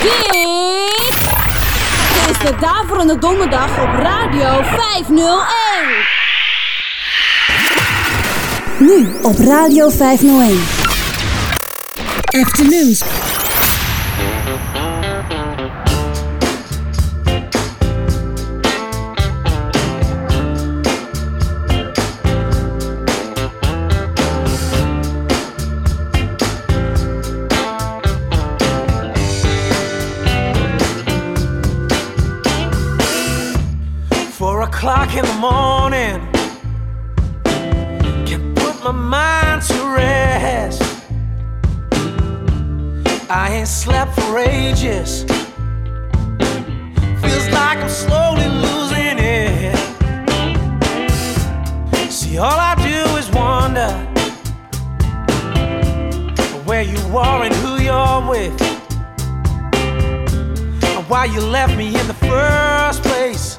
Dit is de Daverende Donderdag op Radio 501. Nu op Radio 501. Afternoons. ain't slept for ages. Feels like I'm slowly losing it. See, all I do is wonder where you are and who you're with. And why you left me in the first place.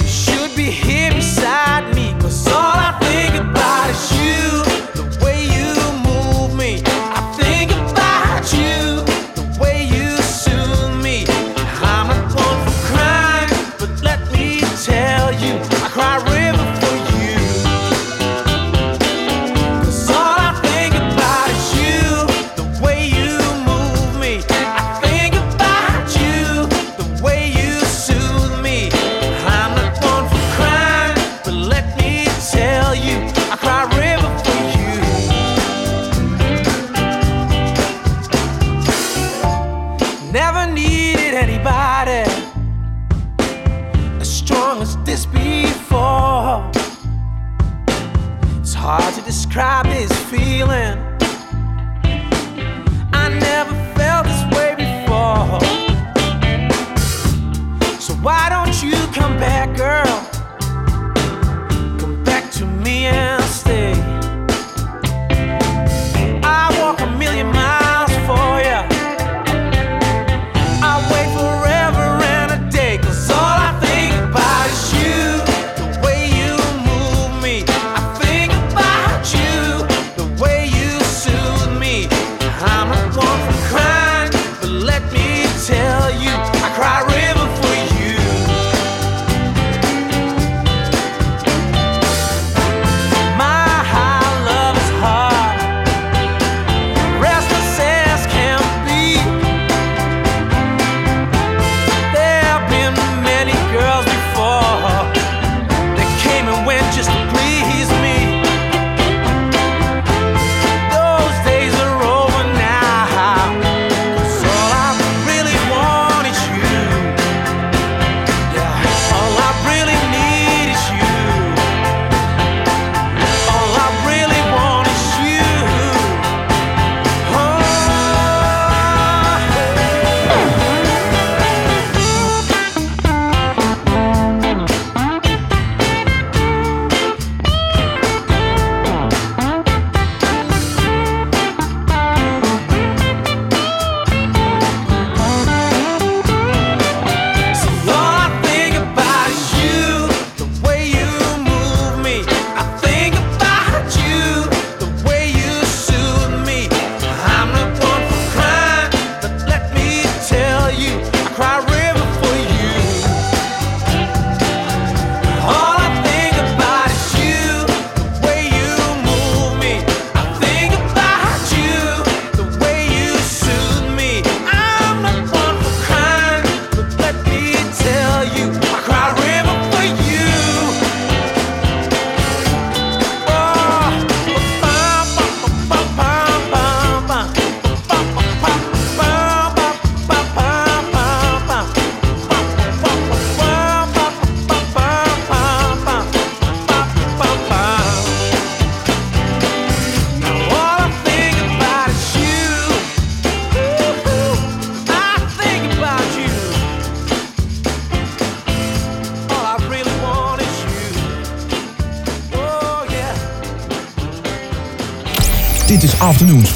You should be here beside me, cause all I think about is you.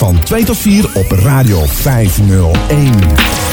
van 2 tot 4 op Radio 501.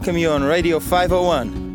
welcome you on Radio 501.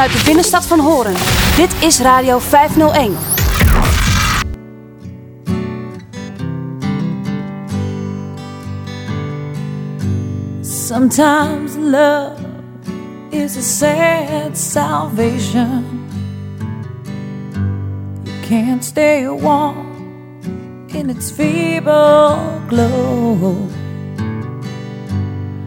vanuit de binnenstad van Horen. Dit is Radio 501. Sometimes love is a sad salvation. You can't stay warm in its feeble glow.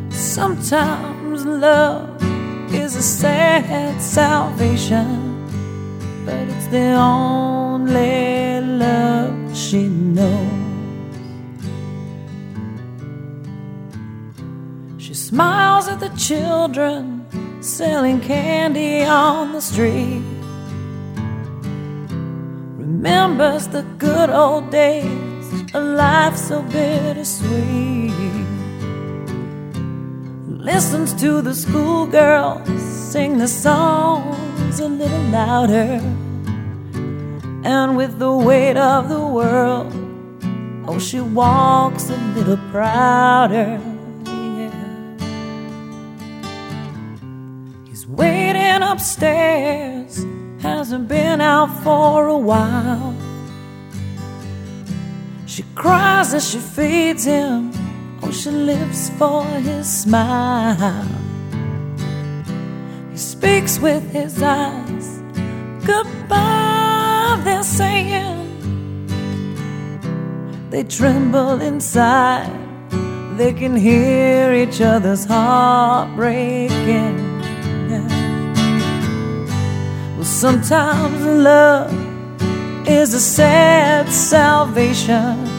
Sometimes love is a sad salvation, but it's the only love she knows. She smiles at the children selling candy on the street. Remembers the good old days, a life so bittersweet listens to the schoolgirls sing the songs a little louder. And with the weight of the world, oh, she walks a little prouder. Yeah. He's waiting upstairs, hasn't been out for a while. She cries as she feeds him oh, she lives for his smile. He speaks with his eyes, goodbye, they're saying. They tremble inside, they can hear each other's heart breaking. Well, sometimes love is a sad salvation.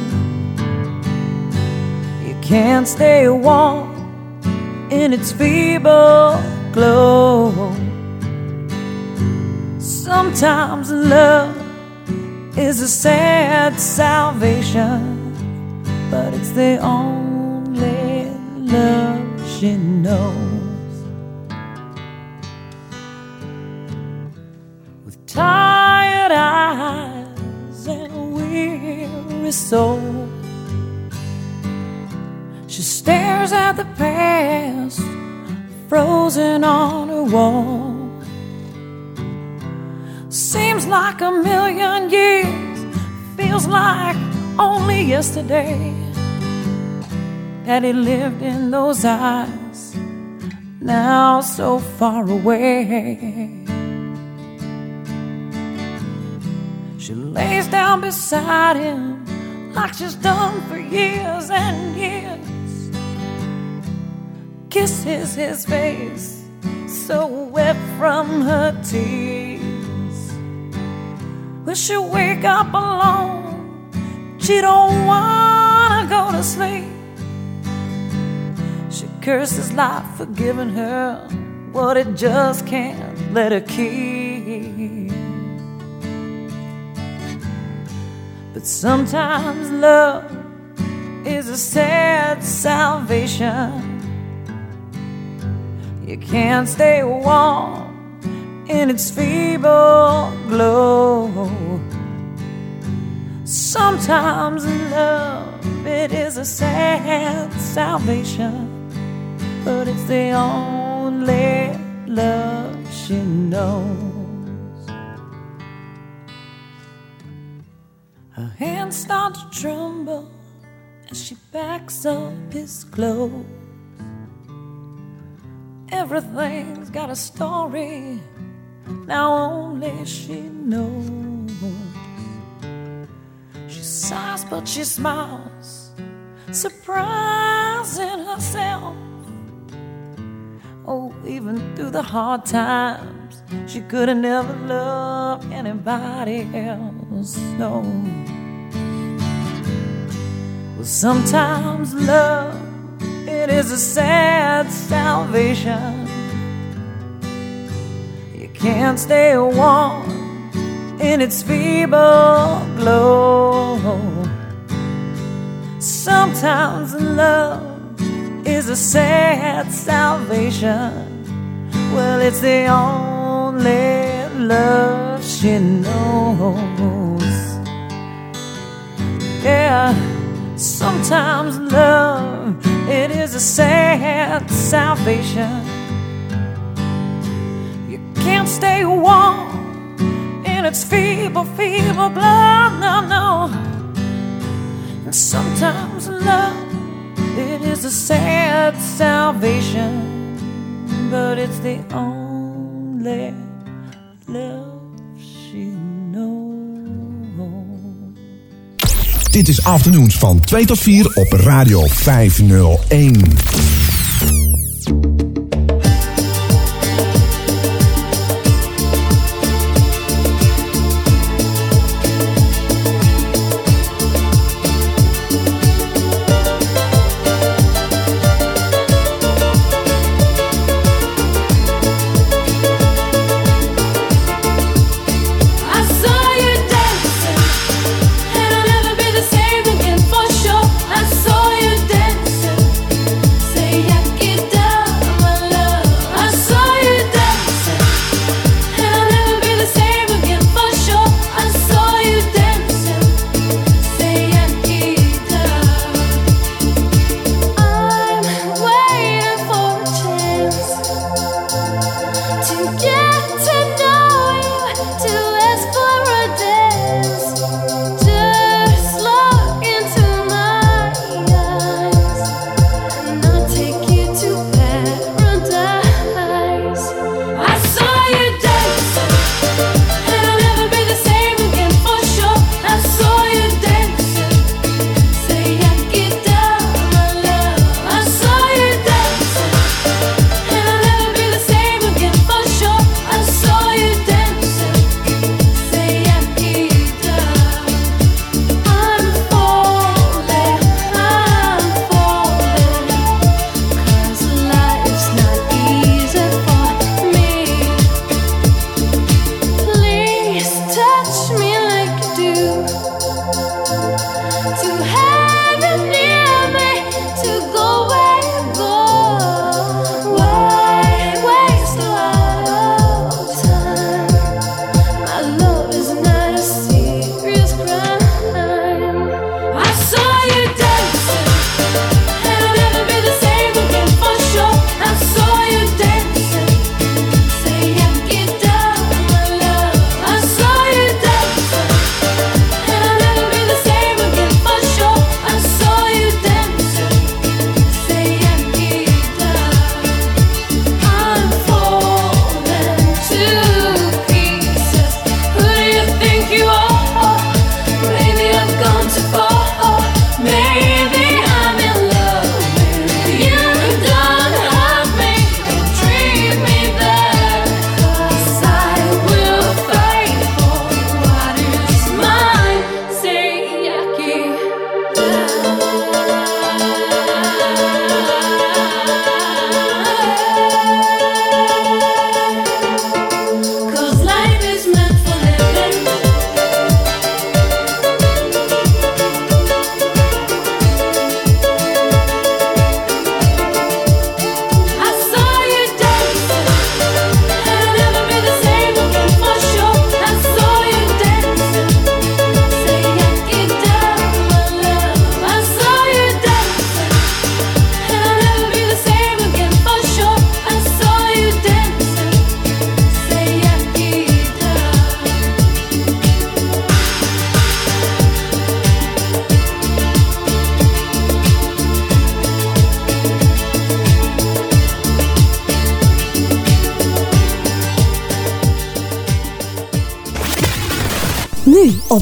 Can't stay warm in its feeble glow. Sometimes love is a sad salvation, but it's the only love she knows. With tired eyes and weary soul, she stares at the past, frozen on her wall. Seems like a million years, feels like only yesterday that he lived in those eyes, now so far away. She lays down beside him like she's done for years and years. Kisses his face, so wet from her tears. Will she wake up alone? She don't wanna go to sleep. She curses life for giving her what it just can't let her keep. But sometimes love is a sad salvation. You can't stay warm in its feeble glow. Sometimes love, it is a sad salvation, but it's the only love she knows. Her hands start to tremble as she backs up his clothes. Everything's got a story, now only she knows. She sighs, but she smiles, surprising herself. Oh, even through the hard times, she could have never loved anybody else. No. Well, sometimes love, it is a sad salvation. You can't stay warm in its feeble glow. Sometimes love is a sad salvation. Well, it's the only love she knows. Yeah, sometimes love it is a sad salvation. You can't stay warm in its feeble, feeble blood, no, no. And sometimes love it is a sad salvation, but it's the only love Dit is Afternoons van 2 tot 4 op Radio 501.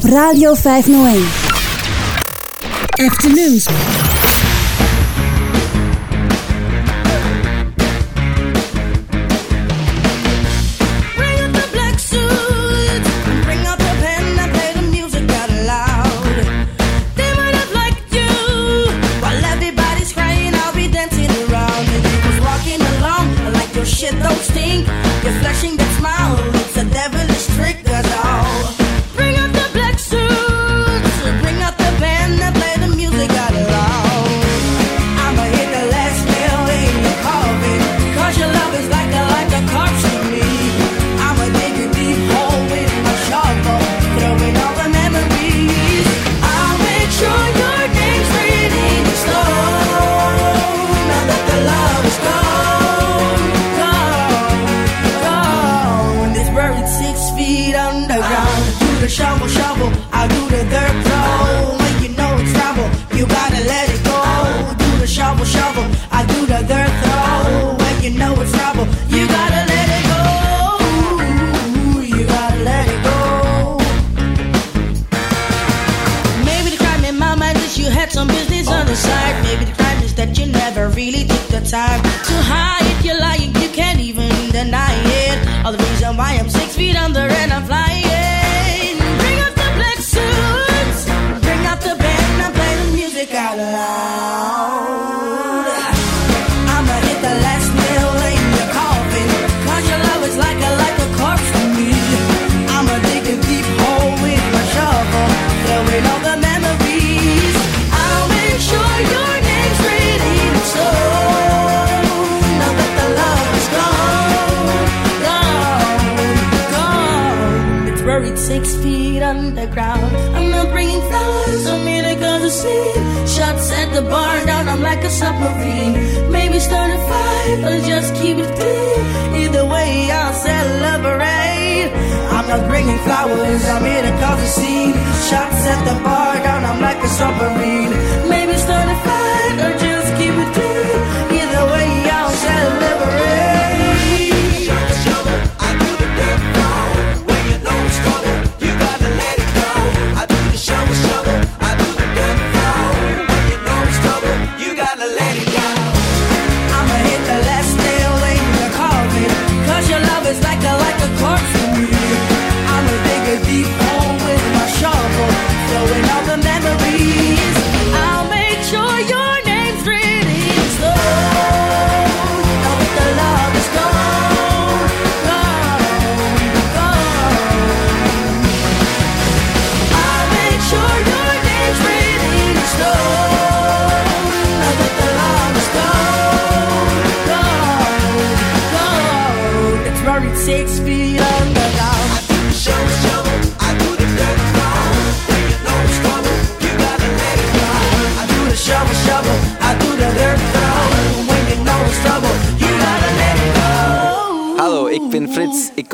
Radio 501. Afternoons.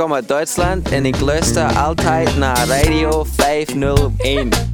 komme Deutschland und ich löste altijd nach Radio 501.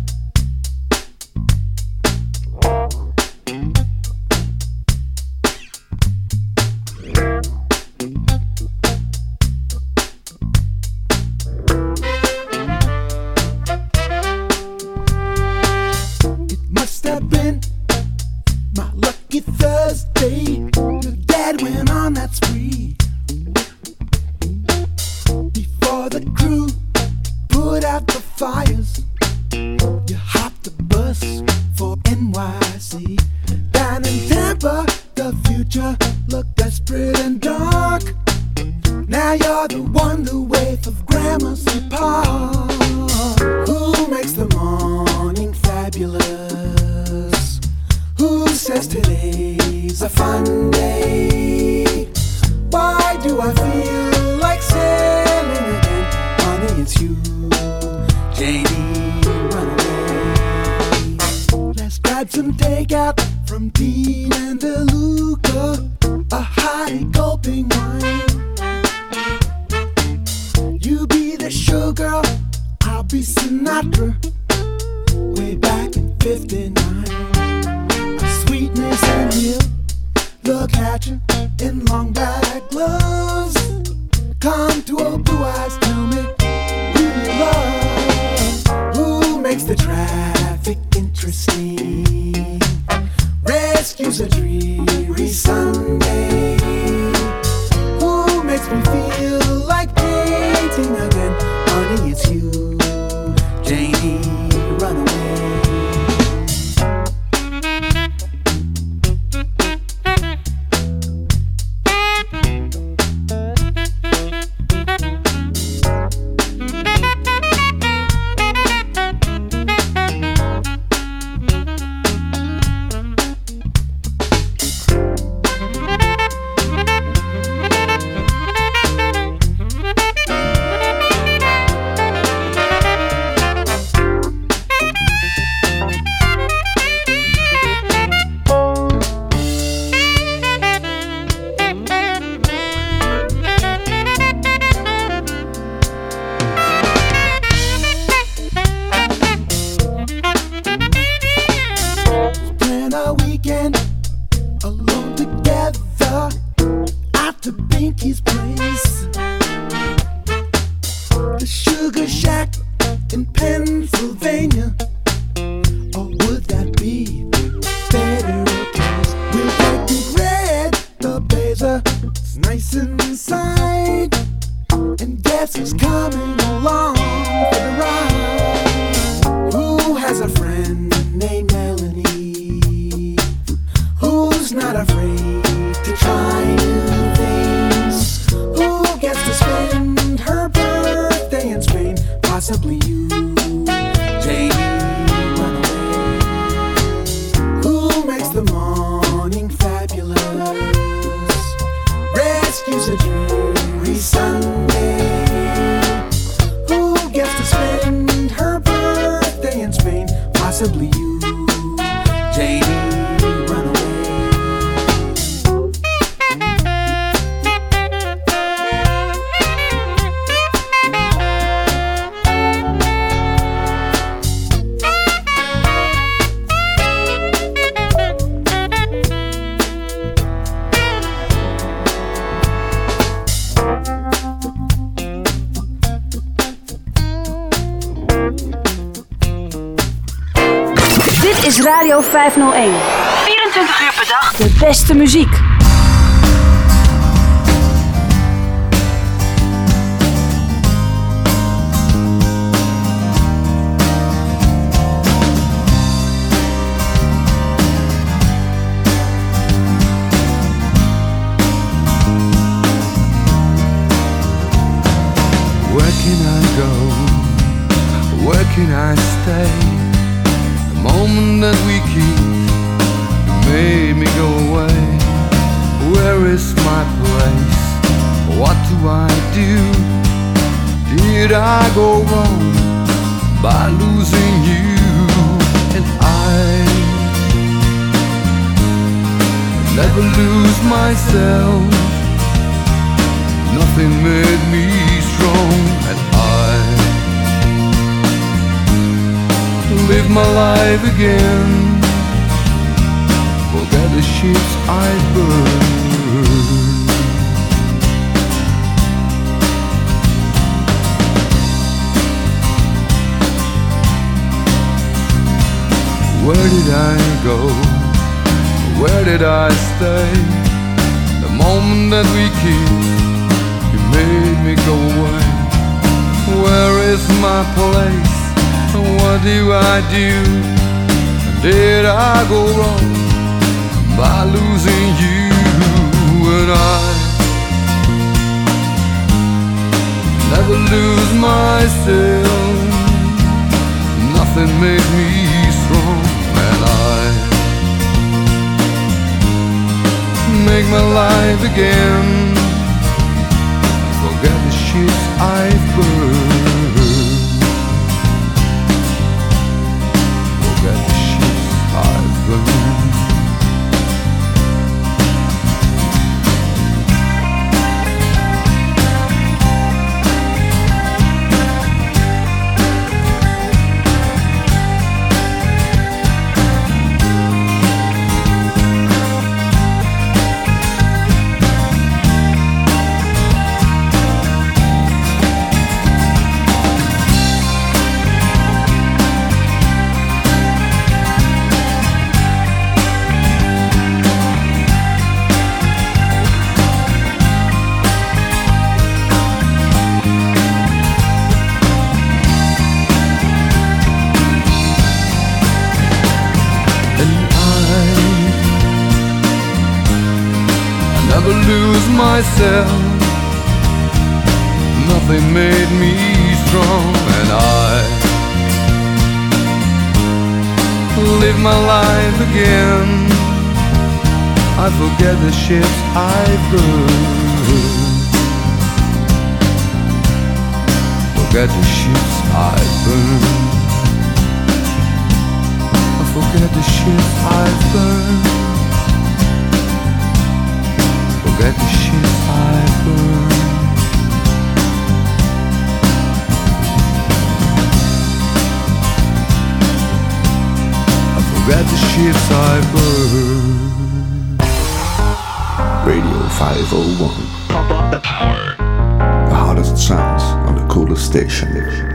Sugar Shack in Pennsylvania. myself. Nothing made me strong, and I live my life again. I forget the ships I've burned. Forget the ships I've burned. I forget the ships I've burned. I burn. I the I burn. Radio 501 Pop up the power. The hottest sounds on the coolest station.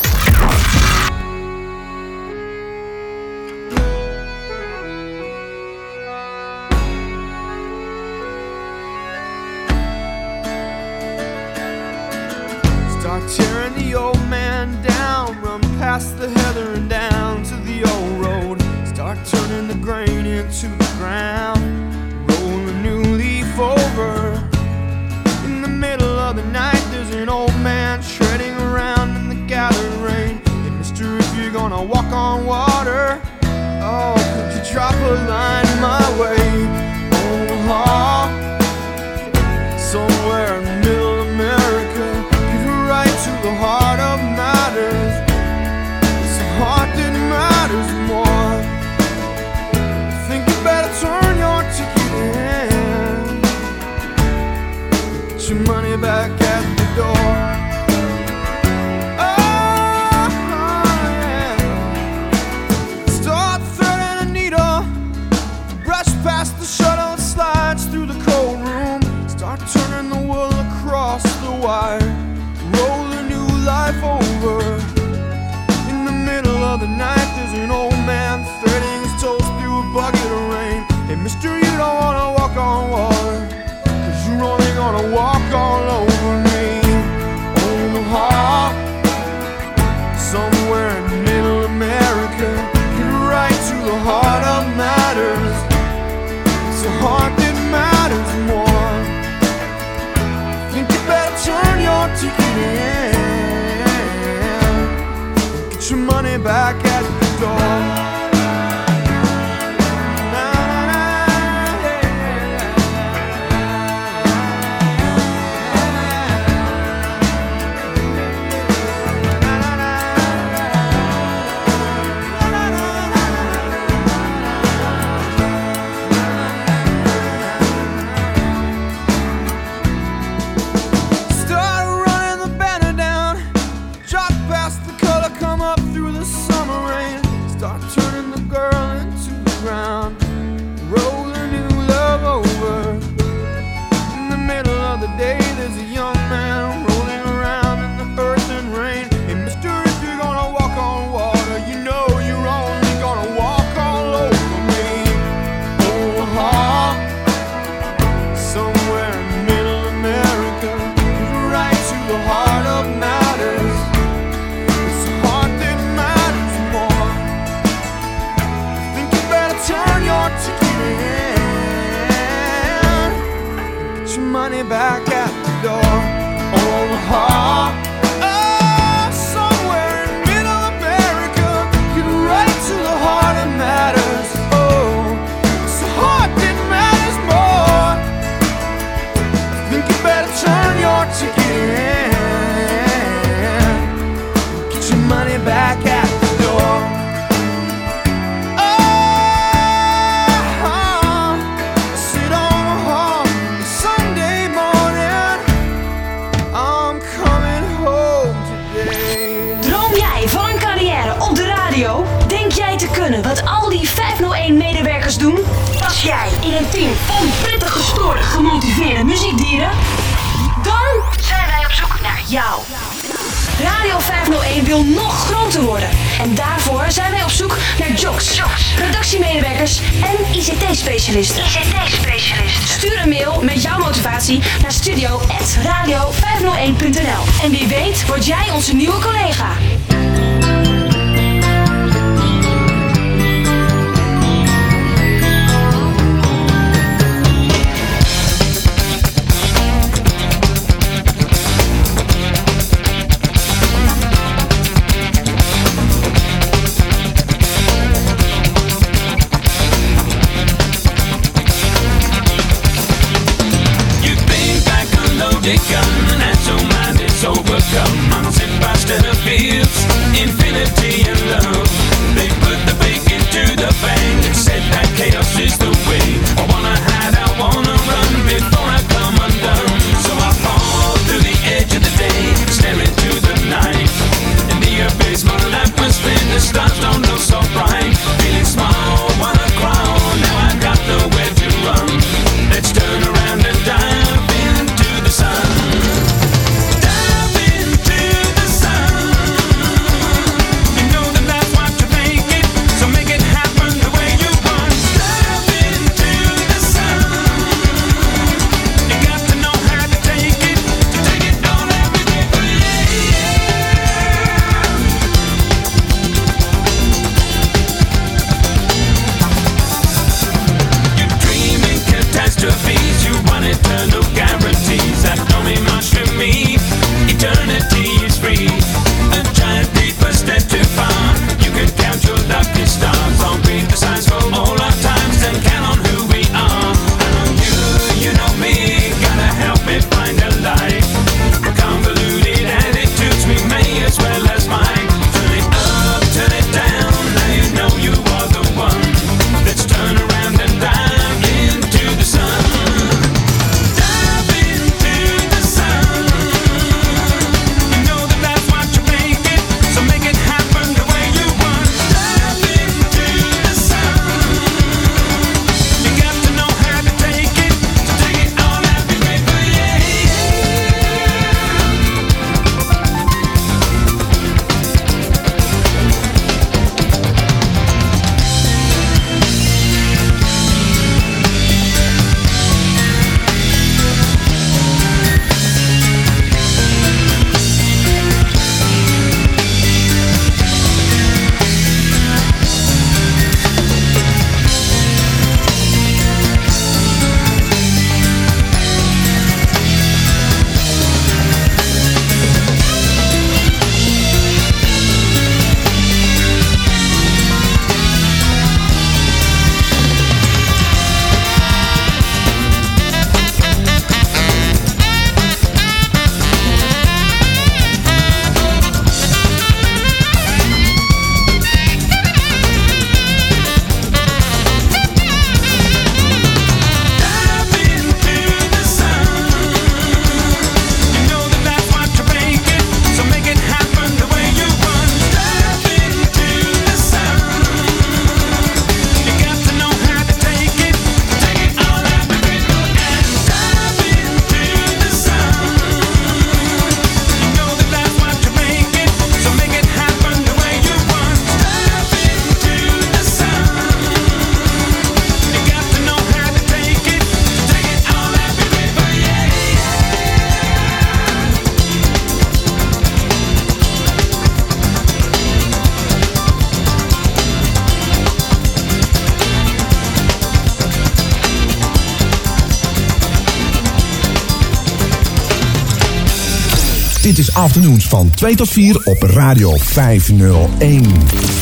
van 2 tot 4 op Radio 501.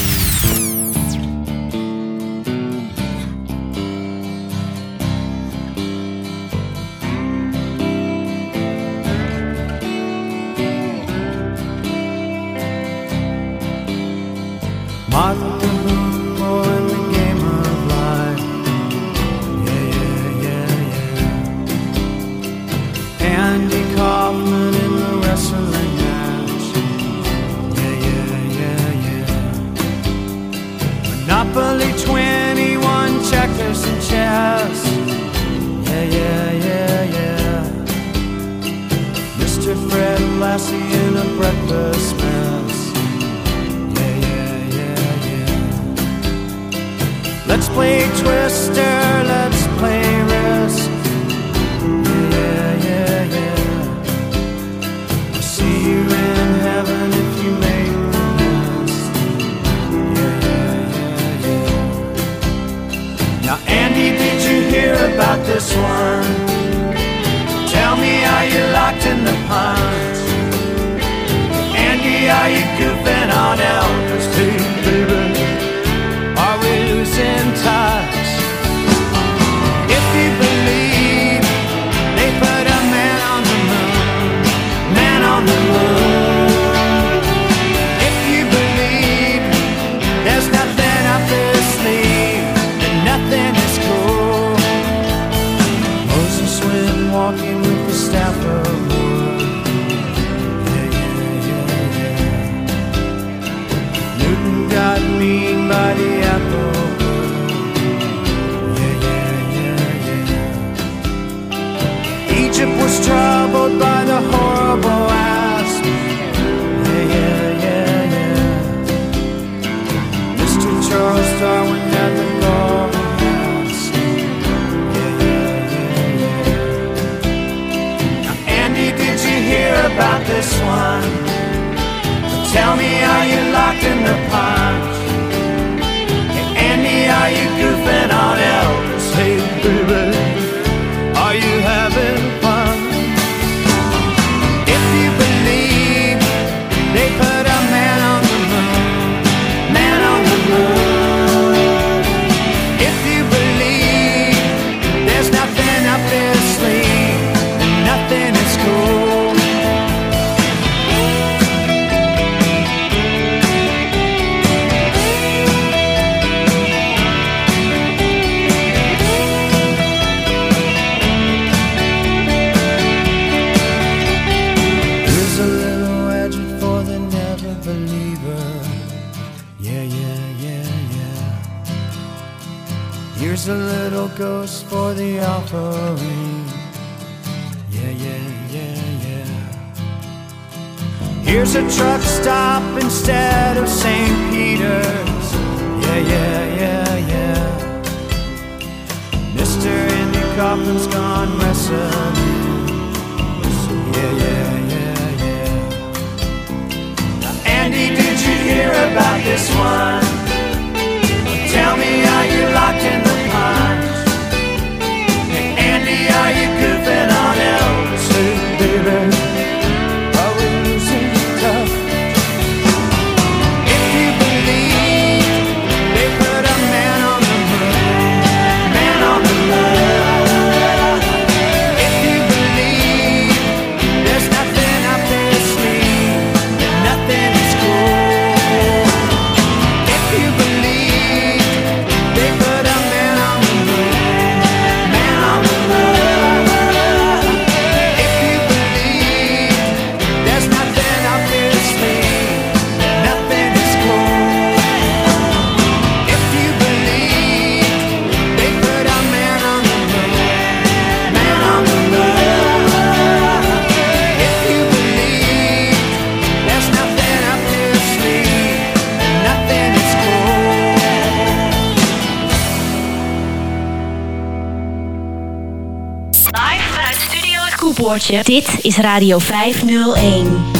oortje. Dit is Radio 501.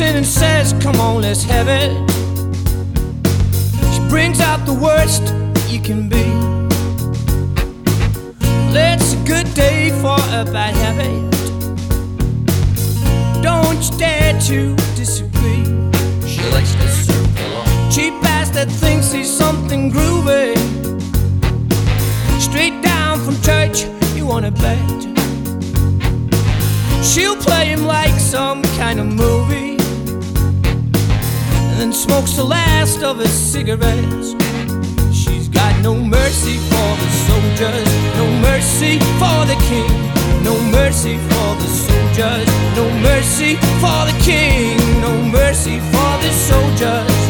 and says, Come on, let's have it. She brings out the worst you can be. It's a good day for a bad habit. Don't you dare to disagree. Cheap ass that thinks he's something groovy. Straight down from church, you wanna bet. She'll play him like some kind of movie. And then smokes the last of his cigarettes. She's got no mercy for the soldiers, no mercy for the king, no mercy for the soldiers, no mercy for the king, no mercy for the soldiers,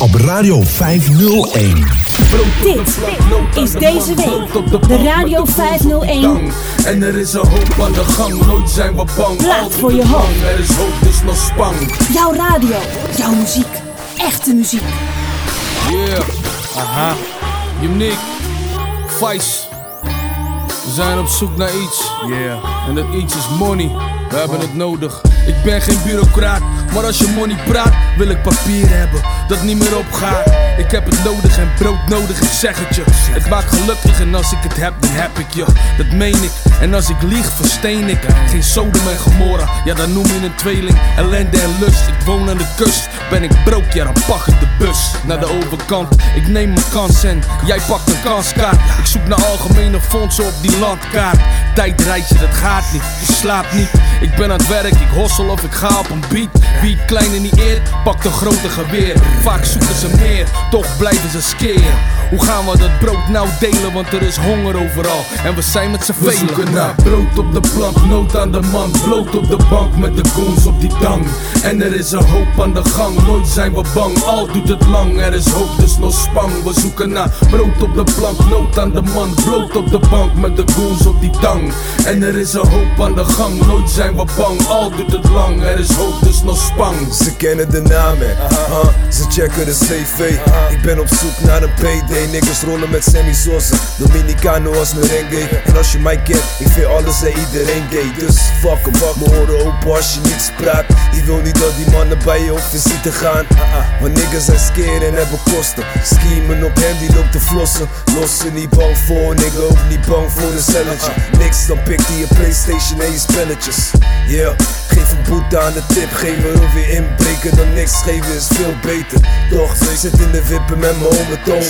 op Radio 501. Dit is deze week de Radio 501. En er is een hoop aan de gang, nooit zijn we bang. Laat voor je hoop. Er is hoop, dus nog spang. Jouw radio, jouw muziek, echte muziek. Yeah, aha, uniek, vice. We zijn op zoek naar iets. Yeah. En dat iets is money. We hebben het nodig. Ik ben geen bureaucraat, maar als je money praat, wil ik papier hebben dat niet meer opgaat. Ik heb het nodig en brood nodig, ik zeg het je. Het maakt gelukkig en als ik het heb, dan heb ik je. Dat meen ik. En als ik lieg, versteen ik. Geen Sodom en Gomorra, ja dan noem je een tweeling. Ellende en lust, ik woon aan de kust. Ben ik broke, ja dan pak ik de bus. Naar de overkant, ik neem mijn kans en jij pakt een kanskaart. Ik zoek naar algemene fondsen op die landkaart. Tijdreizen, dat gaat niet, je slaapt niet. Ik ben aan het werk, ik hossel of ik ga op een beat. Wie kleine niet eert, pakt een grote geweer. Vaak zoeken ze meer, toch blijven ze skeren. Hoe gaan we dat brood nou delen, want er is honger overal. En we zijn met z'n We velen. zoeken naar brood op de plank, nood aan de man, bloot op de bank met de goons op die tang. En er is een hoop aan de gang, nooit zijn we bang, al doet het lang. Er is hoop, dus nog spang. We zoeken naar brood op de plank, nood aan de man, bloot op de bank met de goons op die tang. En er is een hoop aan de gang, nooit zijn we bang, al doet het lang. Er is hoop, dus nog spang. Ze kennen de namen, huh? ze checken de CV. Ik ben op zoek naar een PD, niggas rollen met Sosa. Dominicano als merengue. En als je mij kent, ik vind alles en iedereen gay. Dus fuck em, fuck me horen open als je niets praat. Je wil niet dat die mannen bij je op visite gaan. Want niggas zijn scared en hebben kosten. Schiemen op hem die loopt te flossen. Lossen niet bang voor, nigga ook niet bang voor een celletje. Niks, dan pikt hij je Playstation en je spelletjes. Yeah, geef een boete aan de tip, geven of weer inbreken dan niks geven is veel beter. Toch, ik zit in de wippen met mijn hometoon.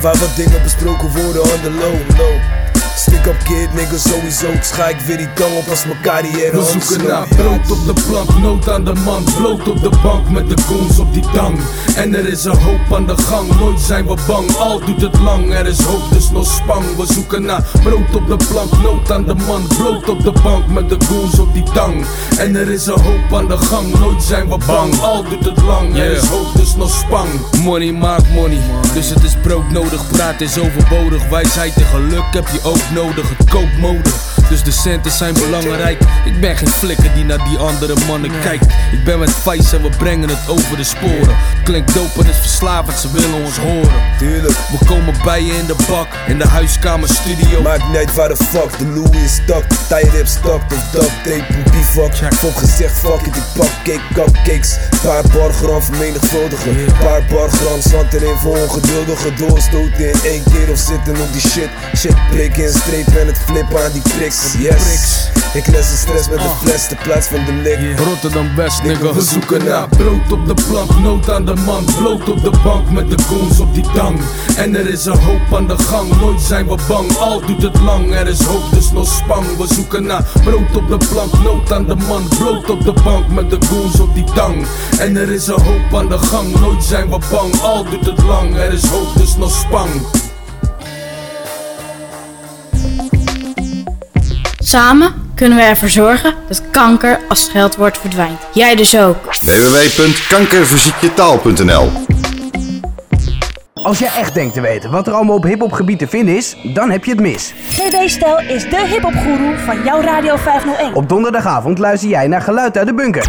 Waar wat dingen besproken worden on the low. Stick up kid, nigga sowieso. Scha ik weer die tang op als mijn carrière We zoeken naar brood op de plank, nood aan de man, bloot op de bank met de goons op die tang. En er is een hoop aan de gang, nooit zijn we bang, al doet het lang. Er is hoop, dus nog spang. We zoeken naar brood op de plank, nood aan de man, bloot op de bank met de goons op die tang. En er is een hoop aan de gang, nooit zijn we bang, al doet het lang. Er is hoop, dus nog spang. Money maakt money, dus het is brood nodig. Praat is overbodig, wijsheid en geluk heb je ook nodig. Het koopt mode, dus de centen zijn belangrijk. Ik ben geen flikker die naar die andere mannen kijkt. Ik ben met Vice en we brengen het over de sporen. Klinkt dope en is verslavend, ze willen ons horen. Tuurlijk. We komen bij je in de bak, in de huiskamer studio. Maakt niet uit waar de fuck, de Louis is stak. Tire rip stak of duct tape, een bivak. Fop gezegd fuck it, ik pak cake, cupcakes. Paar bar gram vermenigvuldigen. Paar bar gram zand erin voor ongeduldige doorstoten in één keer of zitten op die shit. Shit prikken en strepen en het flippen aan die priks. Yes, ik les de stress met een fles in plaats van de lik. Rotterdam West, nigga. We zoeken naar brood op de plank, nood aan de man, bloot op de bank met de goons op die tang. En er is een hoop aan de gang, nooit zijn we bang, al doet het lang. Er is hoop, dus nog spang. We zoeken naar brood op de plank, nood aan de man, bloot op de bank met de goons op die tang. En er is een hoop aan de gang, nooit zijn we bang, al doet het lang. Er is hoop, dus nog spang. Samen kunnen we ervoor zorgen dat kanker als scheldwoord verdwijnt. Jij dus ook. www.kankerverziekjetaal.nl Als jij echt denkt te weten wat er allemaal op hiphopgebied te vinden is, dan heb je het mis. GB Stel is de hiphopgoeroe van jouw Radio 501. Op donderdagavond luister jij naar Geluid uit de Bunker.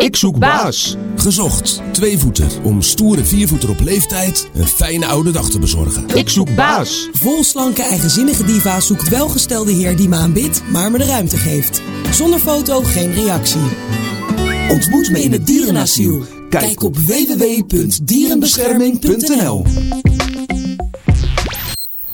Ik zoek baas. Gezocht. Tweevoeter. Om stoere viervoeter op leeftijd een fijne oude dag te bezorgen. Ik zoek baas. Vol slanke, eigenzinnige diva zoekt welgestelde heer die me aanbidt, maar me de ruimte geeft. Zonder foto geen reactie. Ontmoet me in het dierenasiel. Kijk op www.dierenbescherming.nl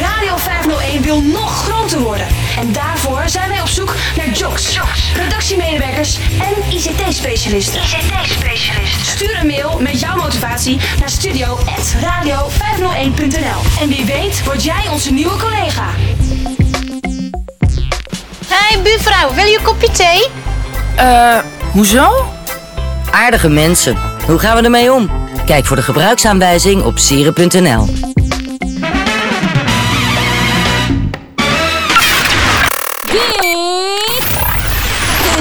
Radio 501 wil nog groter worden. En daarvoor zijn wij op zoek naar jocks, redactiemedewerkers en ICT-specialisten. ICT-specialisten. Stuur een mail met jouw motivatie naar studio.radio501.nl. En wie weet word jij onze nieuwe collega. Hey buurvrouw, wil je een kopje thee? Eh, hoezo? Aardige mensen. Hoe gaan we ermee om? Kijk voor de gebruiksaanwijzing op sieren.nl.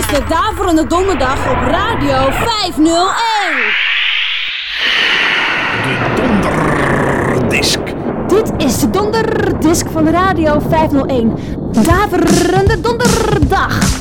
de Daverende Donderdag op Radio 501. De Donderdisk. Dit is de Donderdisk van Radio 501. Daverende Donderdag.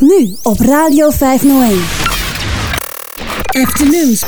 Nu op Radio 501. Afternoons.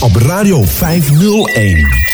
Op Radio 501.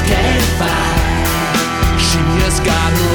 Just can't find. She has gotten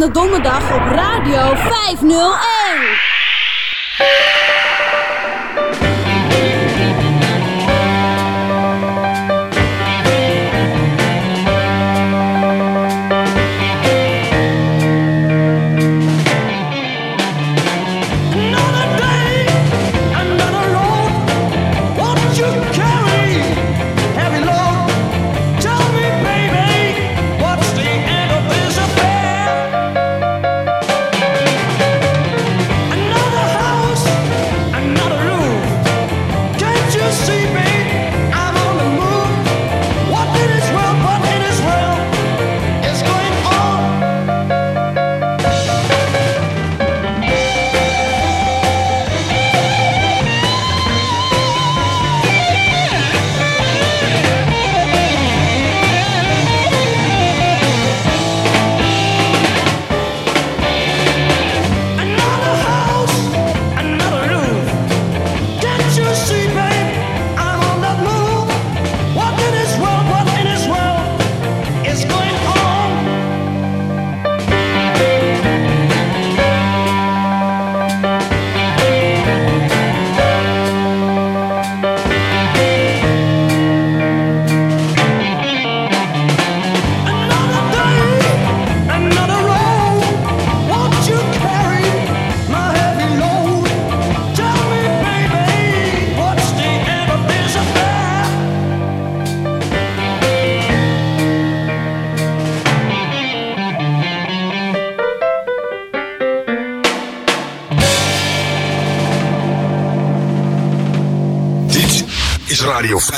de Daverende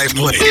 501.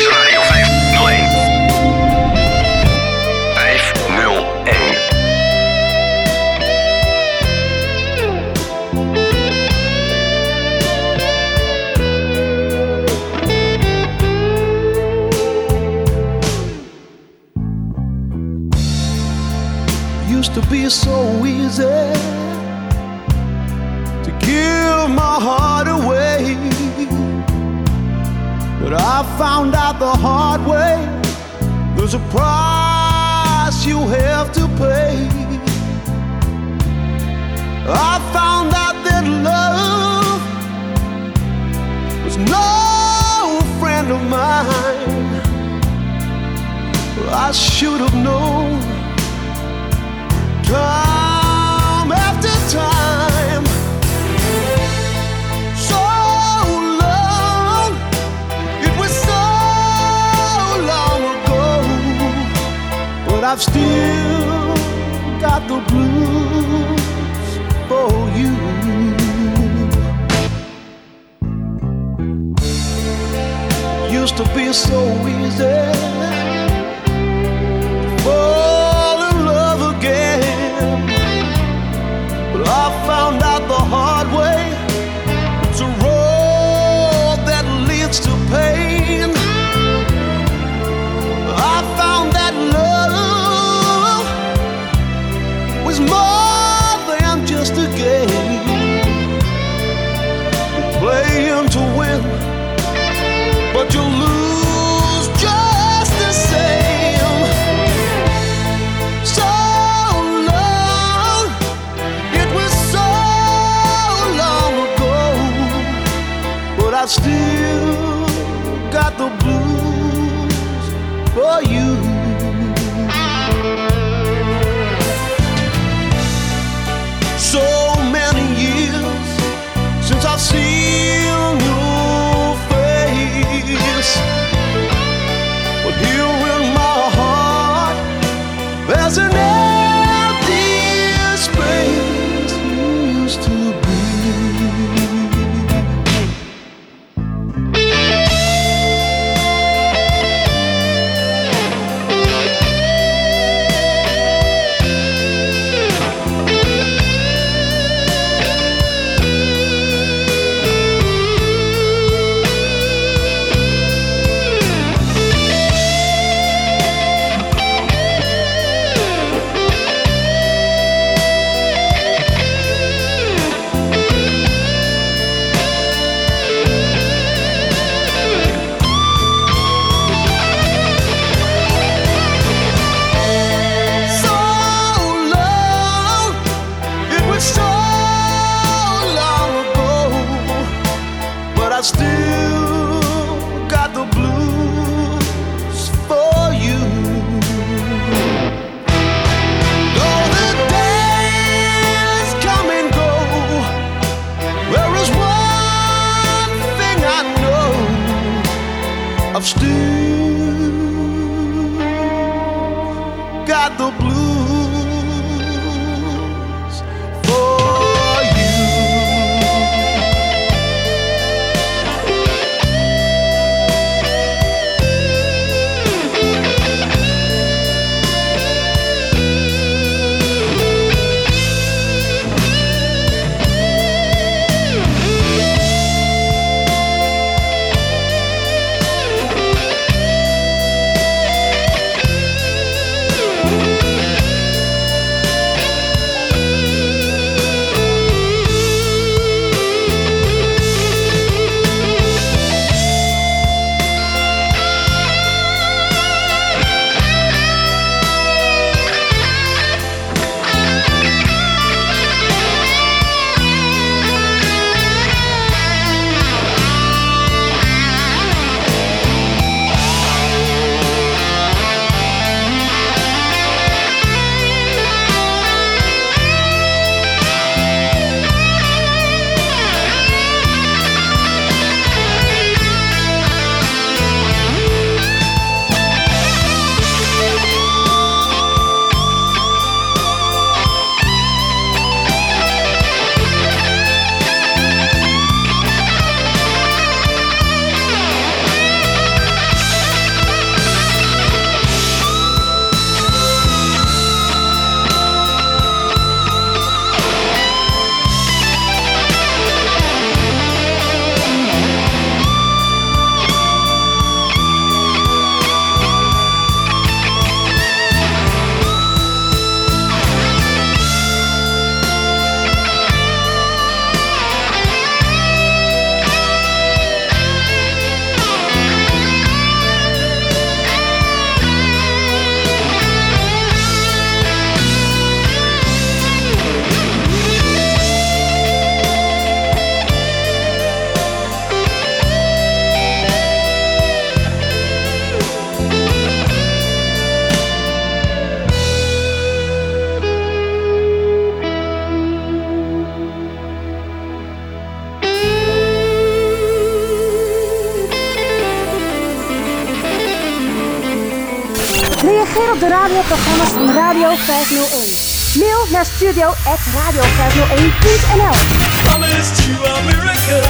Mail naar studio.radio501.nl Promised you a miracle.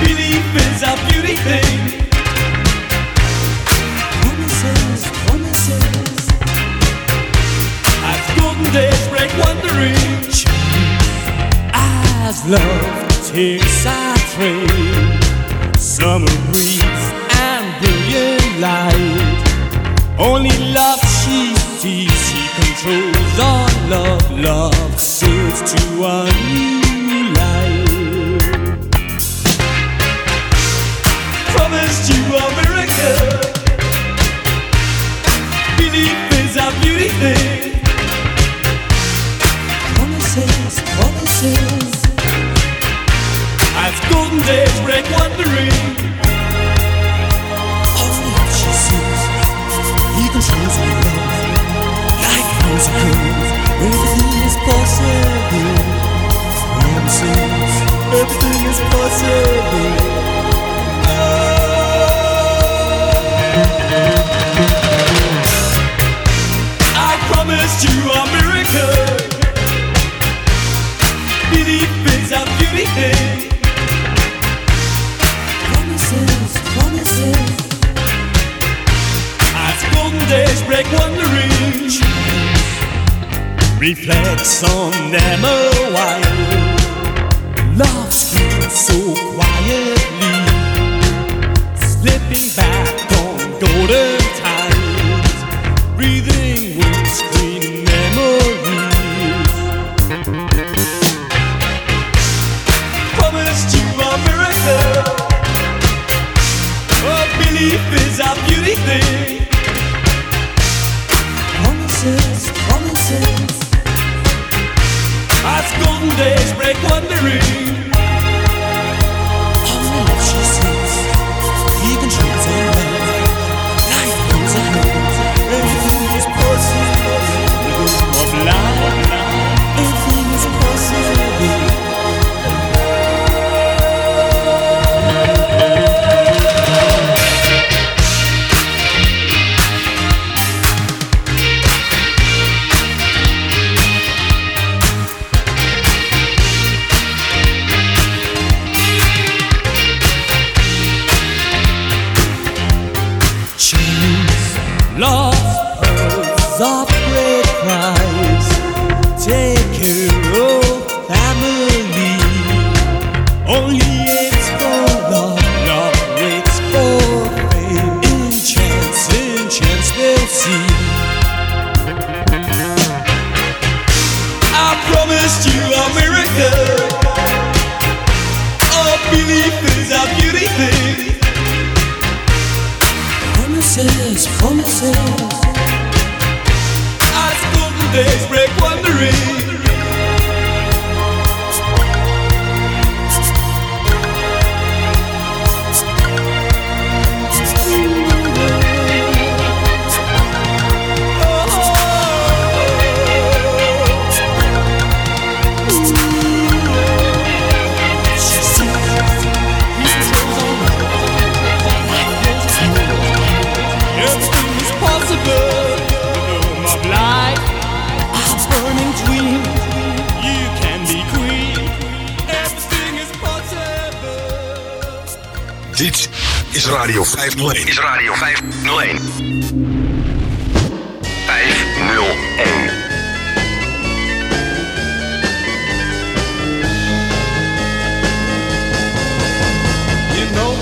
Belief is a beauty thing. Promises, promises. As golden days break wandering. As love takes our train. Summer breeze and brilliant light. Only love she sees, she controls all love. Love sails to a new life. Promised you a miracle. Belief is a beauty thing. Promises, promises. As golden days break wandering. Promised you a beauty. Break wandering, reflects on them a while. Love speaks so quietly,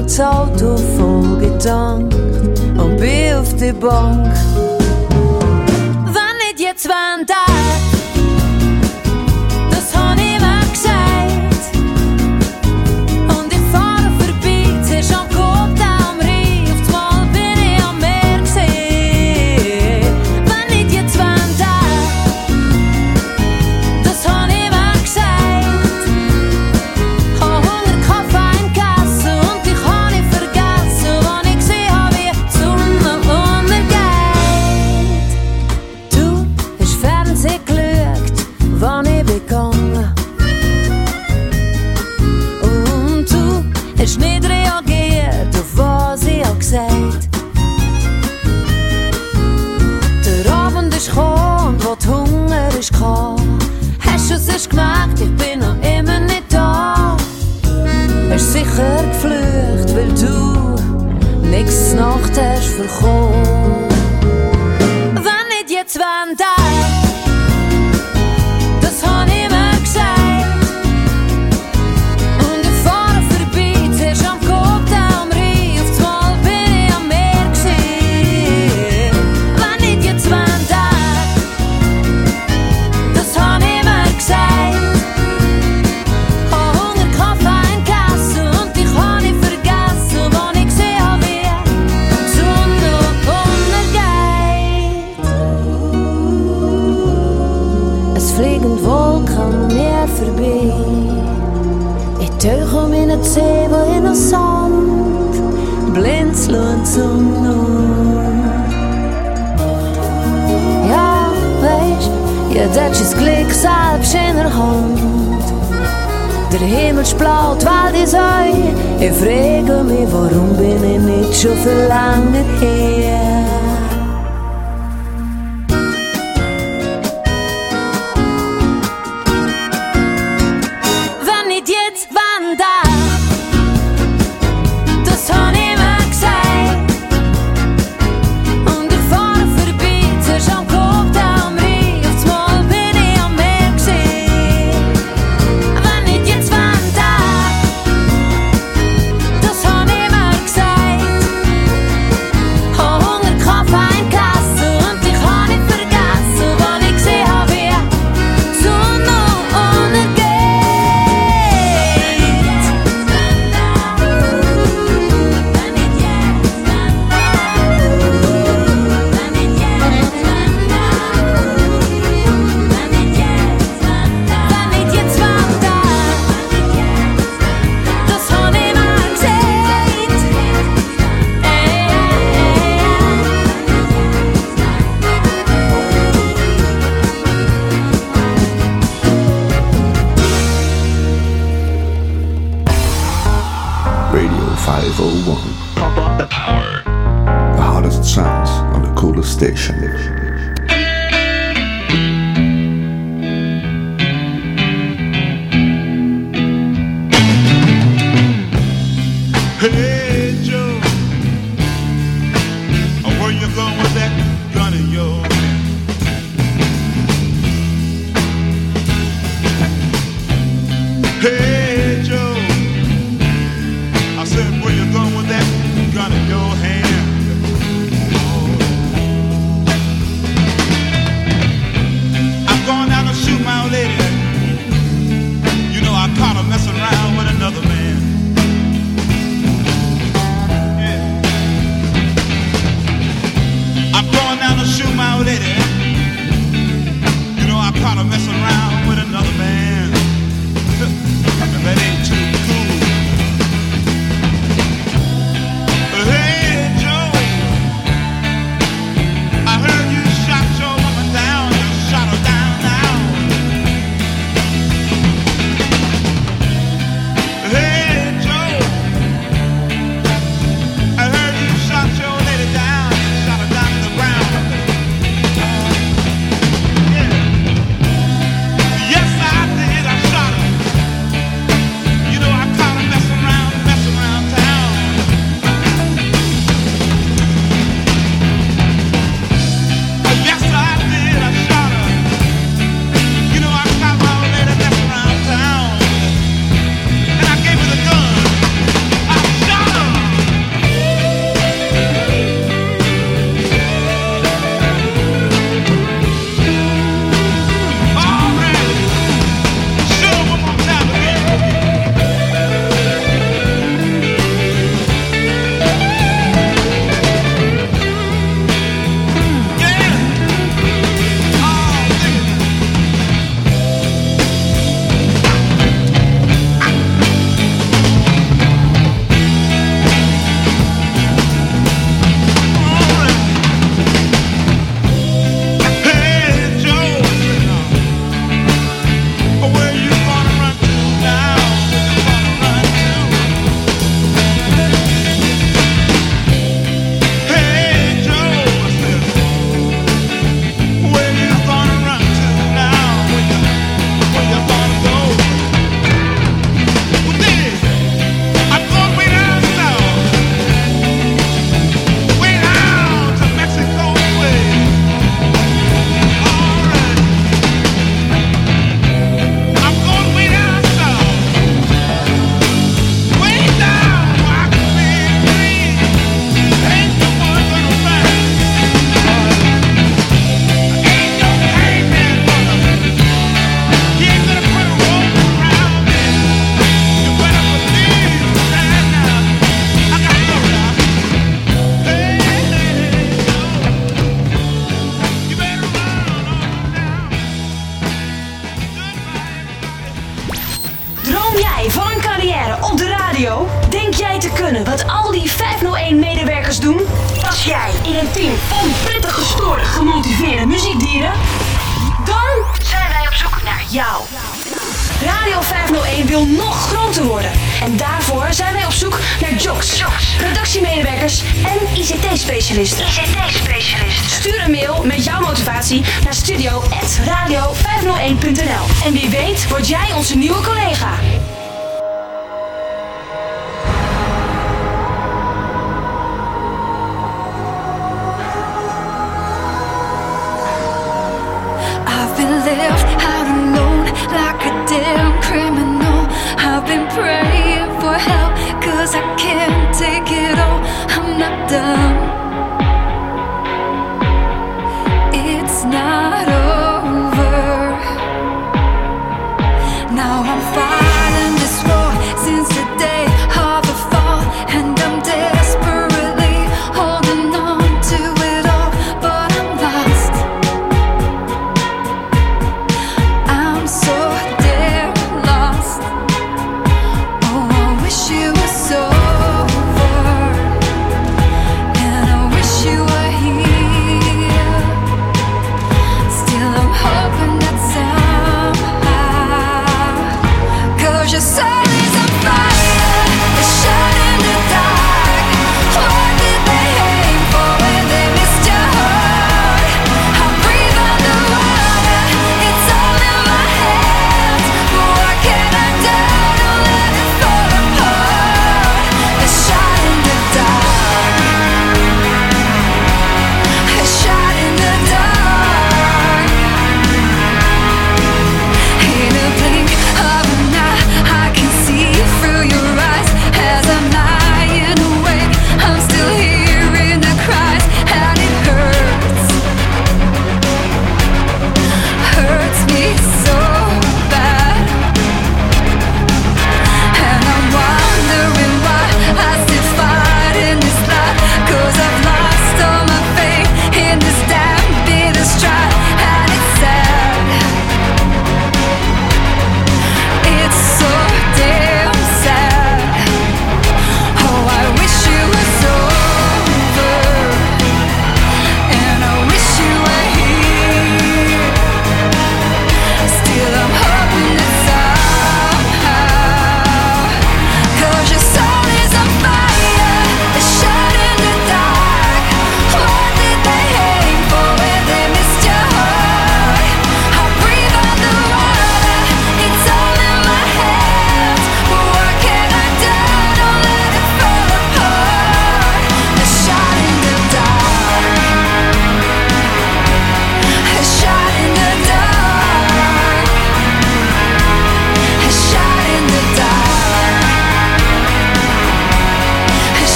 het auto volgetankt en ben op de bank. Wanneer je twintig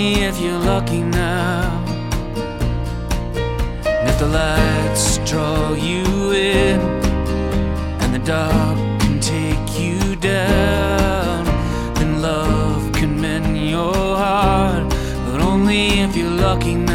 If you're lucky now. And if the lights draw you in, and the dark can take you down, then love can mend your heart. But only if you're lucky now.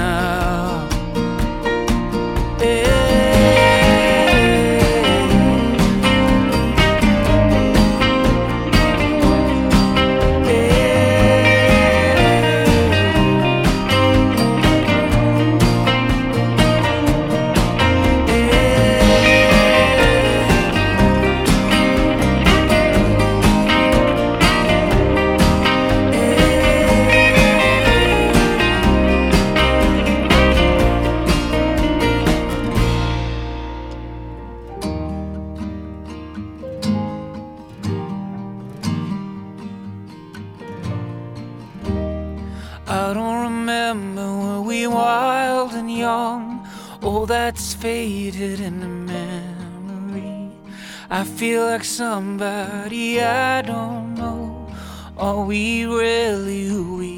I feel like somebody I don't know. Are we really who we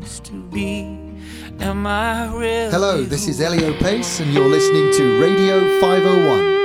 used to be? Am I really? Hello, this is Elio Pace, and you're listening to Radio 501.